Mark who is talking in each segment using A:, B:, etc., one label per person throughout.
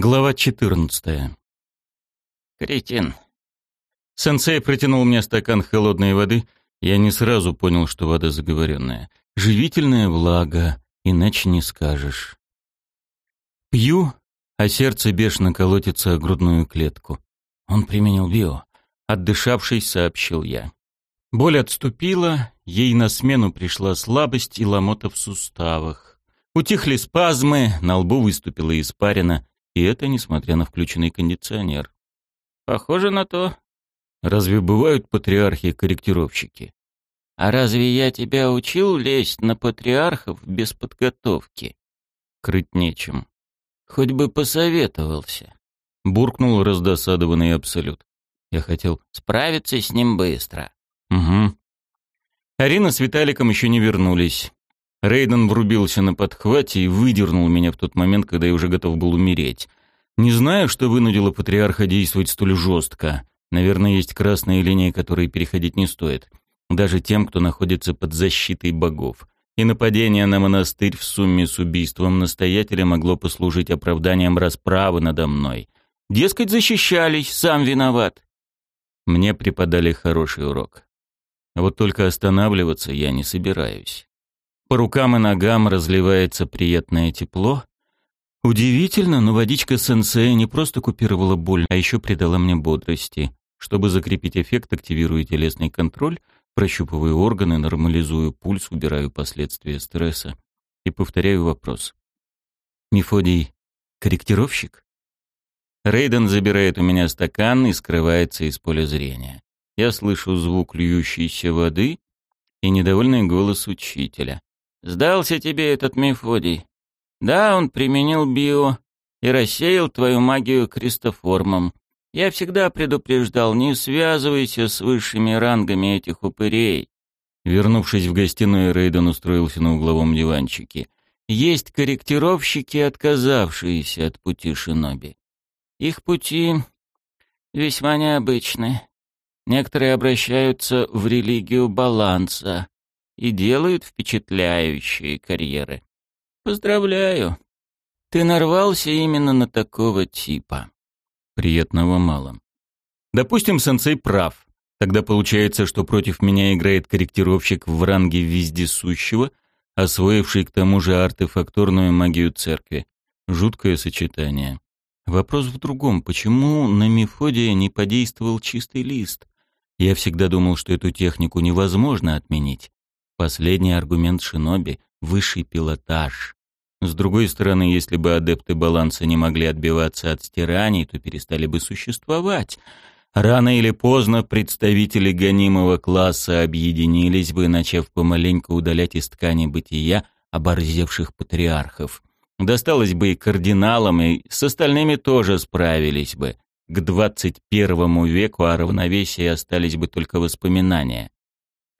A: Глава 14.
B: Кретин.
A: Сенсей протянул мне стакан холодной воды. Я не сразу понял, что вода заговоренная. Живительная влага, иначе не скажешь. Пью, а сердце бешено колотится о грудную клетку. Он применил био. Отдышавшись, сообщил я. Боль отступила, ей на смену пришла слабость и ломота в суставах. Утихли спазмы, на лбу выступила испарина, и это несмотря на включенный кондиционер.
B: Похоже на то.
A: Разве бывают патриархи-корректировщики?
B: А разве я тебя учил лезть на патриархов без подготовки?
A: Крыть нечем.
B: Хоть бы посоветовался.
A: Буркнул раздосадованный Абсолют. Я хотел
B: справиться с ним быстро.
A: Угу. Арина с Виталиком еще не вернулись. Рейден врубился на подхвате и выдернул меня в тот момент, когда я уже готов был умереть. Не знаю, что вынудило патриарха действовать столь жестко. Наверное, есть красные линии, которые переходить не стоит. Даже тем, кто находится под защитой богов. И нападение на монастырь в сумме с убийством настоятеля могло послужить оправданием расправы надо мной. Дескать, защищались, сам виноват. Мне преподали хороший урок. Вот только останавливаться я не собираюсь. По рукам и ногам разливается приятное тепло. Удивительно, но водичка сенсея не просто купировала боль, а еще придала мне бодрости. Чтобы закрепить эффект, активирую телесный контроль, прощупываю органы, нормализую пульс, убираю последствия стресса и повторяю вопрос. Мефодий — корректировщик? Рейден забирает у меня стакан и скрывается из поля зрения. Я слышу звук льющейся воды и недовольный голос учителя. Сдался тебе этот Мефодий. Да, он применил био и рассеял твою магию крестоформом. Я всегда предупреждал, не связывайся с высшими рангами этих упырей. Вернувшись в гостиную, Рейден устроился на угловом диванчике. Есть корректировщики, отказавшиеся от пути шиноби. Их пути весьма необычны. Некоторые обращаются в религию баланса, и делают впечатляющие карьеры. Поздравляю. Ты нарвался именно на такого типа. Приятного мало. Допустим, сенсей прав. Тогда получается, что против меня играет корректировщик в ранге вездесущего, освоивший к тому же артефакторную магию церкви. Жуткое сочетание. Вопрос в другом. Почему на Мефодия не подействовал чистый лист? Я всегда думал, что эту технику невозможно отменить. Последний аргумент Шиноби — высший пилотаж. С другой стороны, если бы адепты баланса не могли отбиваться от стираний, то перестали бы существовать. Рано или поздно представители гонимого класса объединились бы, начав помаленьку удалять из ткани бытия оборзевших патриархов. Досталось бы и кардиналам, и с остальными тоже справились бы. К двадцать первому веку о равновесии остались бы только воспоминания.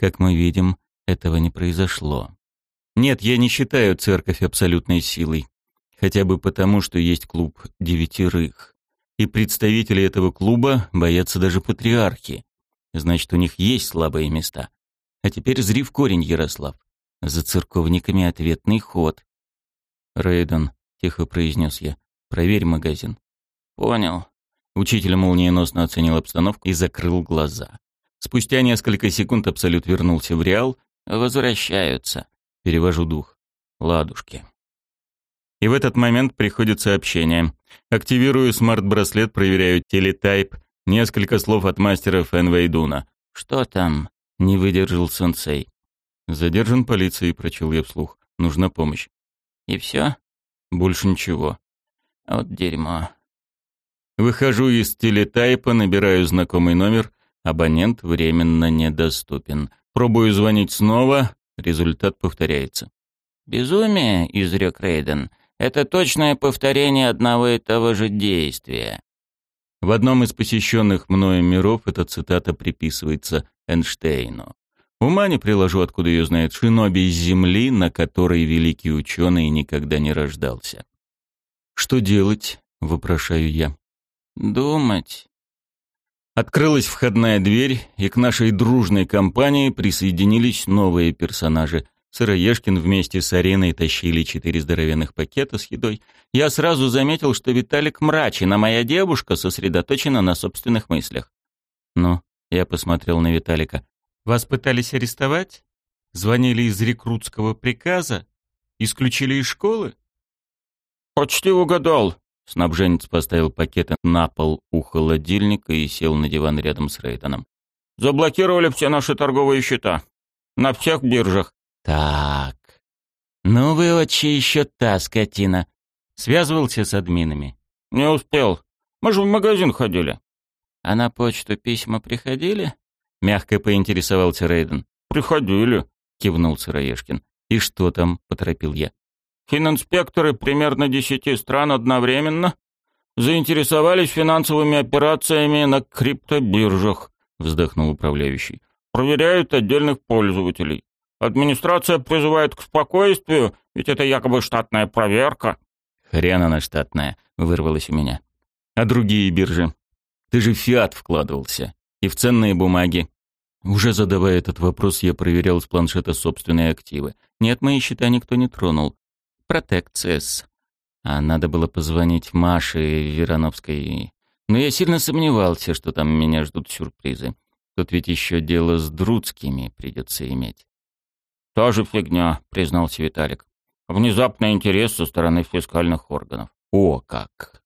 A: Как мы видим, этого не произошло. Нет, я не считаю церковь абсолютной силой. Хотя бы потому, что есть клуб девятерых. И представители этого клуба боятся даже патриархи. Значит, у них есть слабые места. А теперь зри в корень, Ярослав. За церковниками ответный ход. «Рейден», — тихо произнес я, — «проверь магазин». «Понял». Учитель молниеносно оценил обстановку и закрыл глаза. Спустя несколько секунд Абсолют вернулся в Реал Возвращаются. Перевожу дух. Ладушки. И в этот момент приходит сообщение. Активирую смарт-браслет, проверяю телетайп. Несколько слов от мастера Фенвейдуна. «Что там?» — не выдержал сенсей. «Задержан полицией», — прочел я вслух. «Нужна помощь». «И все?» «Больше ничего». «Вот дерьмо». Выхожу из телетайпа, набираю знакомый номер. Абонент временно недоступен. Пробую звонить снова, результат повторяется. «Безумие», — изрек Рейден, — «это точное повторение одного и того же действия». В одном из посещенных мною миров эта цитата приписывается Эйнштейну. Ума не приложу, откуда ее знает Шиноби из Земли, на которой великий ученый никогда не рождался. «Что делать?» — вопрошаю я. «Думать», Открылась входная дверь, и к нашей дружной компании присоединились новые персонажи. Сыроежкин вместе с Ареной тащили четыре здоровенных пакета с едой. Я сразу заметил, что Виталик мрачен, а моя девушка сосредоточена на собственных мыслях. «Ну?» — я посмотрел на Виталика. «Вас пытались арестовать? Звонили из рекрутского приказа? Исключили из школы?»
C: «Почти угадал»,
A: Снабженец поставил пакеты на пол у холодильника и сел на диван рядом с Рейтоном.
C: «Заблокировали все наши торговые счета. На всех биржах».
B: «Так. Ну вы очень еще та скотина». Связывался с админами.
C: «Не успел. Мы же в магазин ходили».
B: «А на почту письма приходили?»
A: Мягко поинтересовался Рейден.
C: «Приходили», —
A: кивнул Сыроежкин. «И что там?» — поторопил я.
C: Фининспекторы примерно десяти стран одновременно заинтересовались финансовыми операциями на криптобиржах, вздохнул управляющий. Проверяют отдельных пользователей. Администрация призывает к спокойствию, ведь это якобы штатная проверка.
A: Хрен она штатная, вырвалась у меня. А другие биржи? Ты же в фиат вкладывался. И в ценные бумаги. Уже задавая этот вопрос, я проверял с планшета собственные активы. Нет, мои счета никто не тронул протекциес. А надо было позвонить Маше Верановской. Но я сильно сомневался, что там меня ждут сюрпризы. Тут ведь еще дело с Друцкими придется иметь.
C: «Тоже фигня», — признался Виталик. «Внезапный интерес со стороны фискальных органов».
B: «О как!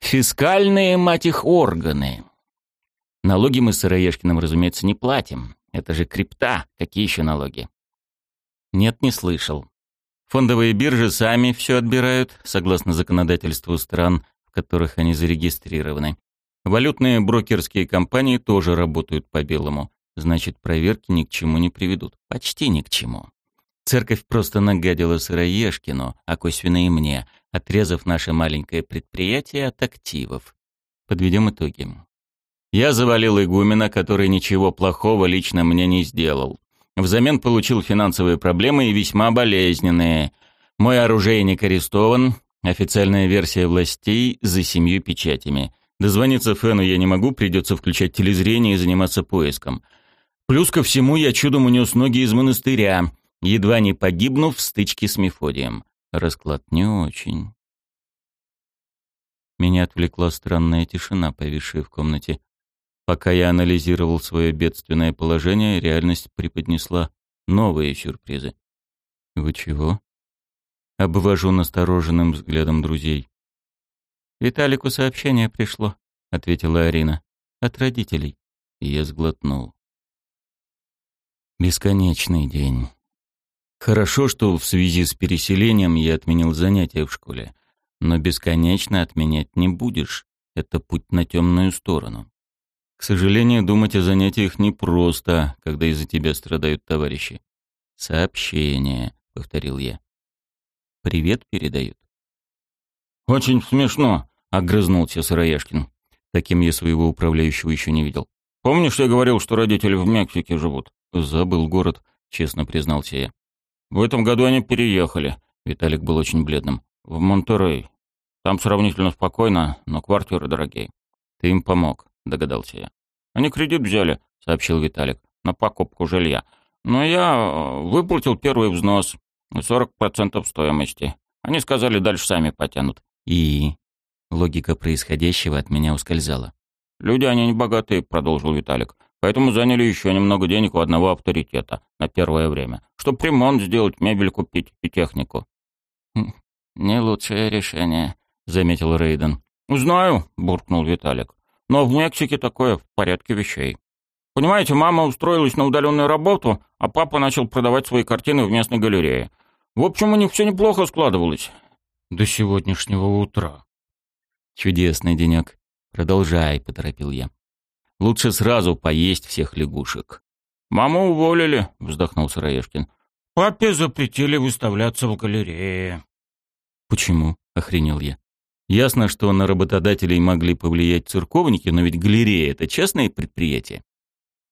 B: Фискальные, мать их, органы!»
A: Налоги мы с Сыроежкиным, разумеется, не платим. Это же крипта. Какие еще налоги? Нет, не слышал. Фондовые биржи сами все отбирают, согласно законодательству стран, в которых они зарегистрированы. Валютные брокерские компании тоже работают по-белому. Значит, проверки ни к чему не приведут. Почти ни к чему. Церковь просто нагадила Сыроежкину, а косвенно и мне, отрезав наше маленькое предприятие от активов. Подведем итоги. Я завалил игумена, который ничего плохого лично мне не сделал. Взамен получил финансовые проблемы и весьма болезненные. Мой оружейник арестован, официальная версия властей за семью печатями. Дозвониться Фену я не могу, придется включать телезрение и заниматься поиском. Плюс ко всему я чудом унес ноги из монастыря, едва не погибнув в стычке с Мефодием. Расклад не очень. Меня отвлекла странная тишина, повисшая в комнате. Пока я анализировал свое бедственное положение, реальность преподнесла новые сюрпризы. «Вы чего?» Обвожу настороженным взглядом друзей. «Виталику сообщение пришло», — ответила Арина. «От родителей». И я сглотнул. Бесконечный день. Хорошо, что в связи с переселением я отменил занятия в школе. Но бесконечно отменять не будешь. Это путь на темную сторону. К сожалению, думать о занятиях непросто, когда из-за тебя страдают товарищи. «Сообщение», — повторил я. «Привет передают».
C: «Очень смешно», —
A: огрызнулся Сыроежкин. Таким я своего управляющего еще не видел.
C: «Помнишь, я говорил, что родители в Мексике живут?»
A: «Забыл город», — честно признался я.
C: «В этом году они переехали», —
A: Виталик был очень бледным.
C: «В Монтерей. Там сравнительно спокойно, но квартиры дорогие».
A: «Ты им помог», — догадался я.
C: «Они кредит взяли», — сообщил Виталик, — «на покупку жилья. Но я э, выплатил первый взнос, 40% стоимости. Они сказали, дальше сами потянут».
A: «И...» Логика происходящего от меня ускользала.
C: «Люди, они не богатые», — продолжил Виталик. «Поэтому заняли еще немного денег у одного авторитета на первое время, чтобы ремонт сделать, мебель купить и технику».
B: «Хм, «Не лучшее решение», — заметил Рейден.
C: «Знаю», — буркнул Виталик. Но в Мексике такое в порядке вещей. Понимаете, мама устроилась на удаленную работу, а папа начал продавать свои картины в местной галерее. В общем, у них все неплохо складывалось. До сегодняшнего утра.
A: Чудесный денек. Продолжай, поторопил я. Лучше сразу поесть всех лягушек.
C: Маму уволили, вздохнул Сыроежкин. Папе запретили выставляться в галерее.
A: Почему? охренел я. Ясно, что на работодателей могли повлиять церковники, но ведь галерея — это частное предприятие.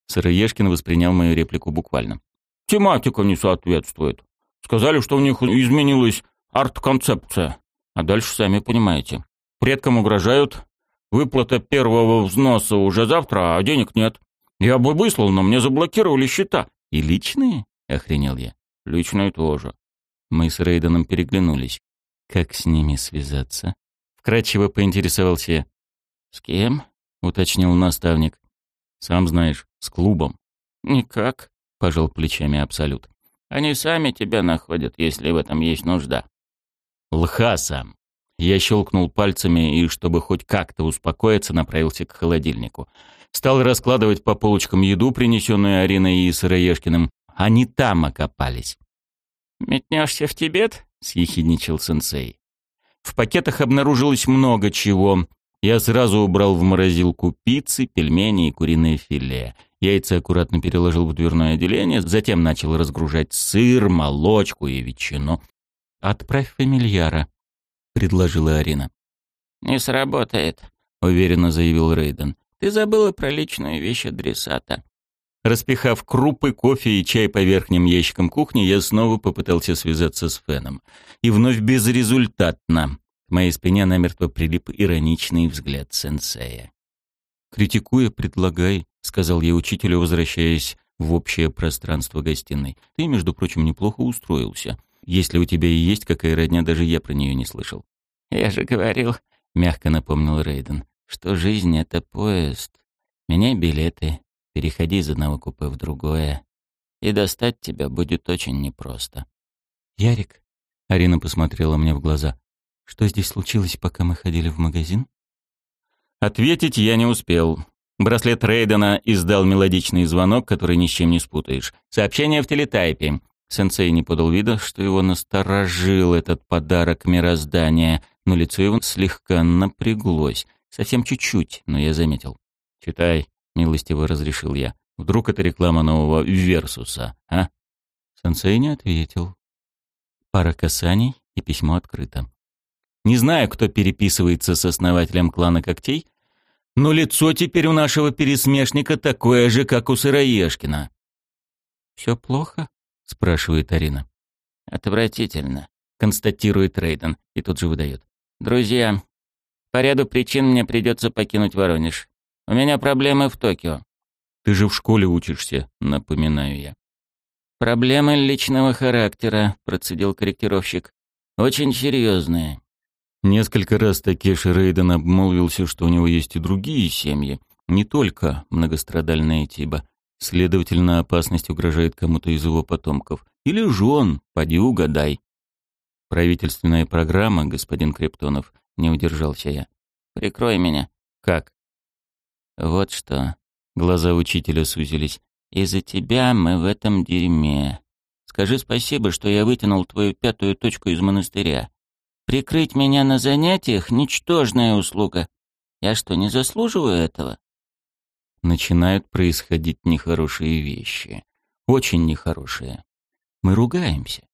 A: Сыроежкин воспринял мою реплику буквально.
C: «Тематика не соответствует. Сказали, что у них изменилась арт-концепция. А дальше сами понимаете. Предкам угрожают. Выплата первого взноса уже завтра, а денег нет. Я бы выслал, но мне заблокировали счета».
A: «И личные?» — охренел я.
C: Личные тоже.
A: Мы с Рейденом переглянулись. Как с ними связаться? Вкратчиво поинтересовался я.
C: «С кем?»
A: — уточнил наставник. «Сам знаешь, с клубом».
C: «Никак», — пожал плечами Абсолют. «Они сами тебя находят, если в этом есть нужда».
A: «Лха Я щелкнул пальцами и, чтобы хоть как-то успокоиться, направился к холодильнику. Стал раскладывать по полочкам еду, принесенную Ариной и Сыроежкиным. Они там окопались.
C: «Метнешься в Тибет?» — съехидничал сенсей.
A: В пакетах обнаружилось много чего. Я сразу убрал в морозилку пиццы, пельмени и куриное филе. Яйца аккуратно переложил в дверное отделение, затем начал разгружать сыр, молочку и ветчину. «Отправь фамильяра», — предложила Арина.
C: «Не сработает», —
A: уверенно заявил Рейден.
C: «Ты забыла про личную вещь адресата».
A: Распихав крупы, кофе и чай по верхним ящикам кухни, я снова попытался связаться с Феном. И вновь безрезультатно. К моей спине намертво прилип ироничный взгляд сенсея. «Критикуя, предлагай», — сказал я учителю, возвращаясь в общее пространство гостиной. «Ты, между прочим, неплохо устроился. Если у тебя и есть какая родня, даже я про нее не слышал».
C: «Я же говорил», — мягко напомнил Рейден, «что жизнь — это поезд. Меняй билеты, Переходи из одного купе в другое, и достать тебя будет очень непросто.
A: «Ярик», — Арина посмотрела мне в глаза, — «что здесь случилось, пока мы ходили в магазин?» Ответить я не успел. Браслет Рейдена издал мелодичный звонок, который ни с чем не спутаешь. Сообщение в телетайпе. Сенсей не подал вида, что его насторожил этот подарок мироздания, но лицо его слегка напряглось. Совсем чуть-чуть, но я заметил. «Читай», — милостиво разрешил я. «Вдруг это реклама нового «Версуса», а?» Сенсей не ответил. Пара касаний, и письмо открыто. Не знаю, кто переписывается с основателем клана когтей, но лицо теперь у нашего пересмешника такое же, как у Сыроежкина. «Все плохо?» — спрашивает Арина.
C: «Отвратительно», — констатирует Рейден и тут же выдает. «Друзья, по ряду причин мне придется покинуть Воронеж. У меня проблемы в Токио.
A: Ты же в школе учишься, напоминаю я.
C: Проблемы личного характера, процедил корректировщик. Очень серьезные.
A: Несколько раз Такеши Рейден обмолвился, что у него есть и другие семьи, не только многострадальная Тиба. Следовательно, опасность угрожает кому-то из его потомков. Или жен, поди угадай. Правительственная программа, господин Крептонов, не удержался я.
C: Прикрой меня.
A: Как?
C: Вот что. Глаза учителя сузились. Из-за тебя мы в этом дерьме. Скажи спасибо, что я вытянул твою пятую точку из монастыря. Прикрыть меня на занятиях — ничтожная услуга. Я что, не заслуживаю этого?
A: Начинают происходить нехорошие вещи. Очень нехорошие. Мы ругаемся.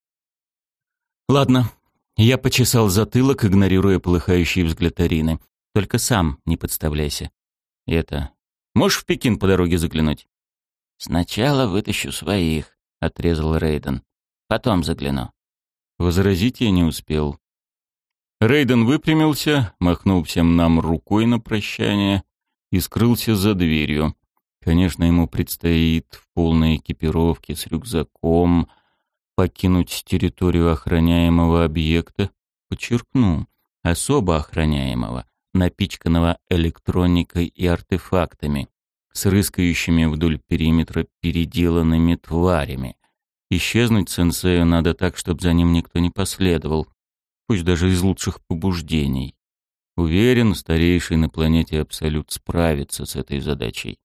A: Ладно. Я почесал затылок, игнорируя полыхающий взгляд Арины. Только сам не подставляйся. И это... Можешь в Пекин по дороге заглянуть?
C: Сначала вытащу своих, отрезал Рейден. Потом загляну.
A: Возразить я не успел. Рейден выпрямился, махнул всем нам рукой на прощание и скрылся за дверью. Конечно, ему предстоит в полной экипировке с рюкзаком покинуть территорию охраняемого объекта, подчеркну, особо охраняемого, напичканного электроникой и артефактами, с рыскающими вдоль периметра переделанными тварями. Исчезнуть сенсею надо так, чтобы за ним никто не последовал, пусть даже из лучших побуждений. Уверен, старейший на планете Абсолют справится с этой задачей.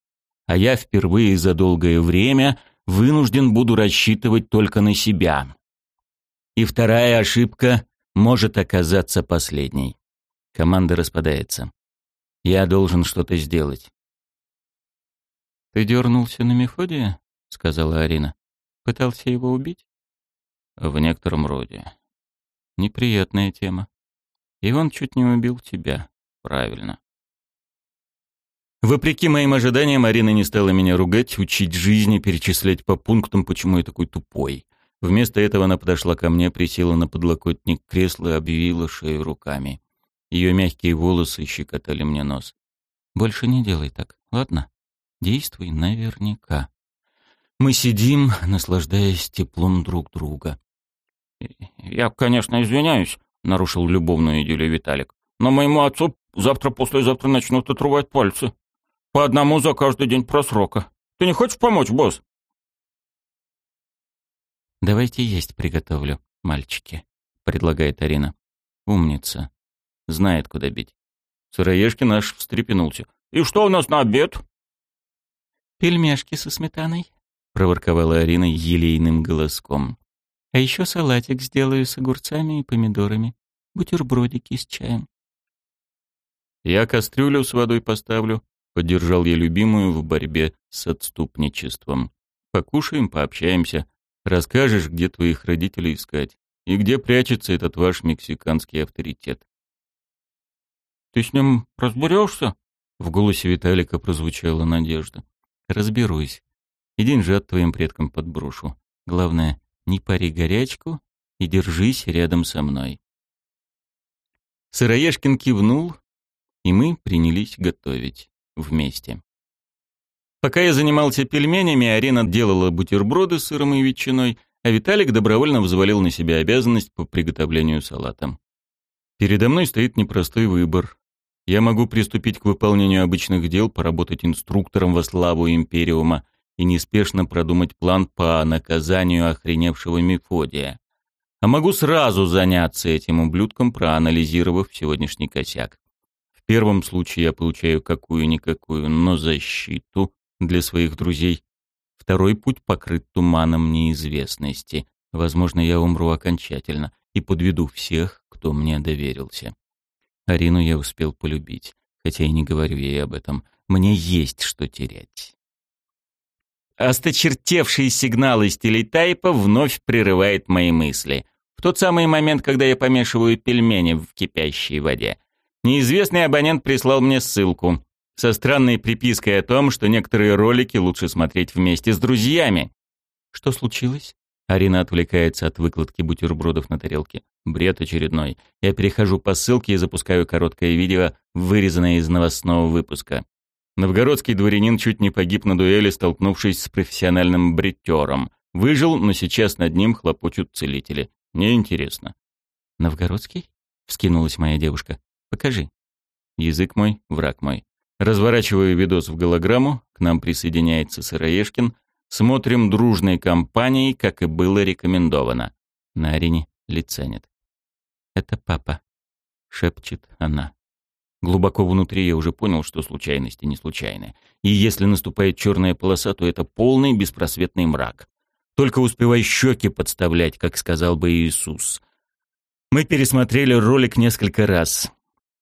A: А я впервые за долгое время вынужден буду рассчитывать только на себя. И вторая ошибка может оказаться последней. Команда распадается. Я должен что-то сделать. «Ты дернулся на Мефодия?» — сказала Арина. «Пытался его убить?» «В некотором роде. Неприятная тема. И он чуть не убил тебя. Правильно». Вопреки моим ожиданиям, Арина не стала меня ругать, учить жизни, перечислять по пунктам, почему я такой тупой. Вместо этого она подошла ко мне, присела на подлокотник кресла и обвила шею руками. Ее мягкие волосы щекотали мне нос. «Больше не делай так, ладно? Действуй наверняка». Мы сидим, наслаждаясь теплом друг друга.
C: «Я, конечно, извиняюсь», — нарушил любовную идиллию Виталик. «Но моему отцу завтра-послезавтра начнут отрывать пальцы. По одному за каждый день просрока. Ты не хочешь помочь, босс?»
A: «Давайте есть приготовлю, мальчики», — предлагает Арина. «Умница. Знает, куда бить».
C: Сыроежки наш встрепенулся. «И что у нас на обед?»
B: «Пельмешки со сметаной», —
A: проворковала Арина елейным голоском.
B: «А еще салатик сделаю с огурцами и помидорами. Бутербродики с чаем».
A: «Я кастрюлю с водой поставлю», — поддержал я любимую в борьбе с отступничеством. «Покушаем, пообщаемся. Расскажешь, где твоих родителей искать и где прячется этот ваш мексиканский авторитет».
C: «Ты с ним разберешься?»
A: В голосе Виталика прозвучала надежда. «Разберусь. И деньжат твоим предкам подброшу. Главное, не пари горячку и держись рядом со мной». Сыроежкин кивнул, и мы принялись готовить вместе. Пока я занимался пельменями, Арина делала бутерброды с сыром и ветчиной, а Виталик добровольно взвалил на себя обязанность по приготовлению салата. Передо мной стоит непростой выбор. Я могу приступить к выполнению обычных дел, поработать инструктором во славу Империума и неспешно продумать план по наказанию охреневшего Мефодия. А могу сразу заняться этим ублюдком, проанализировав сегодняшний косяк. В первом случае я получаю какую-никакую, но защиту для своих друзей. Второй путь покрыт туманом неизвестности. Возможно, я умру окончательно и подведу всех, кто мне доверился. Арину я успел полюбить, хотя и не говорю ей об этом. Мне есть что терять. Осточертевший сигнал из телетайпа вновь прерывает мои мысли. В тот самый момент, когда я помешиваю пельмени в кипящей воде. Неизвестный абонент прислал мне ссылку со странной припиской о том, что некоторые ролики лучше смотреть вместе с друзьями. Что случилось? Арина отвлекается от выкладки бутербродов на тарелке. Бред очередной. Я перехожу по ссылке и запускаю короткое видео, вырезанное из новостного выпуска. Новгородский дворянин чуть не погиб на дуэли, столкнувшись с профессиональным бритером. Выжил, но сейчас над ним хлопочут целители. Мне интересно. «Новгородский?» — вскинулась моя девушка. «Покажи». Язык мой, враг мой. Разворачиваю видос в голограмму, к нам присоединяется Сыроежкин, Смотрим дружной компанией, как и было рекомендовано. На арене лица. «Это папа», — шепчет она. Глубоко внутри я уже понял, что случайности не случайны. И если наступает черная полоса, то это полный беспросветный мрак. Только успевай щеки подставлять, как сказал бы Иисус. Мы пересмотрели ролик несколько раз.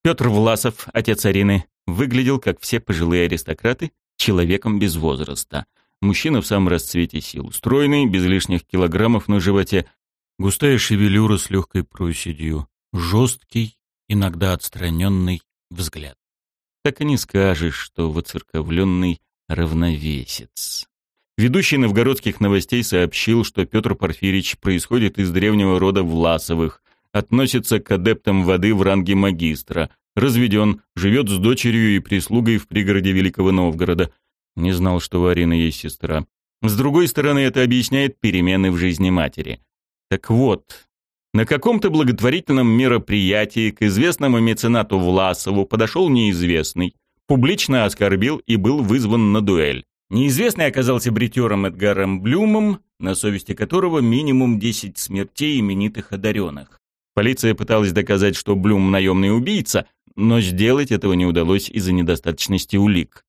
A: Петр Власов, отец Арины, выглядел, как все пожилые аристократы, человеком без возраста — Мужчина в самом расцвете сил. Стройный, без лишних килограммов на животе. Густая шевелюра с легкой проседью. Жесткий, иногда отстраненный взгляд. Так и не скажешь, что воцерковленный равновесец. Ведущий новгородских новостей сообщил, что Петр Порфирич происходит из древнего рода Власовых, относится к адептам воды в ранге магистра, разведен, живет с дочерью и прислугой в пригороде Великого Новгорода, не знал, что у Арины есть сестра. С другой стороны, это объясняет перемены в жизни матери. Так вот, на каком-то благотворительном мероприятии к известному меценату Власову подошел неизвестный, публично оскорбил и был вызван на дуэль. Неизвестный оказался бритером Эдгаром Блюмом, на совести которого минимум 10 смертей именитых одаренных. Полиция пыталась доказать, что Блюм наемный убийца, но сделать этого не удалось из-за недостаточности улик.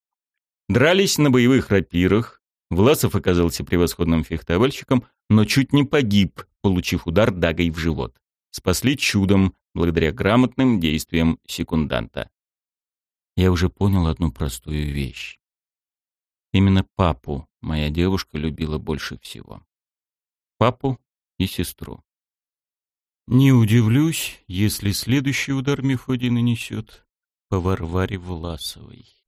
A: Дрались на боевых рапирах. Власов оказался превосходным фехтовальщиком, но чуть не погиб, получив удар дагой в живот. Спасли чудом, благодаря грамотным действиям секунданта. Я уже понял одну простую вещь. Именно папу моя девушка любила больше всего. Папу и сестру. Не удивлюсь, если следующий удар Мефодий нанесет по Варваре Власовой.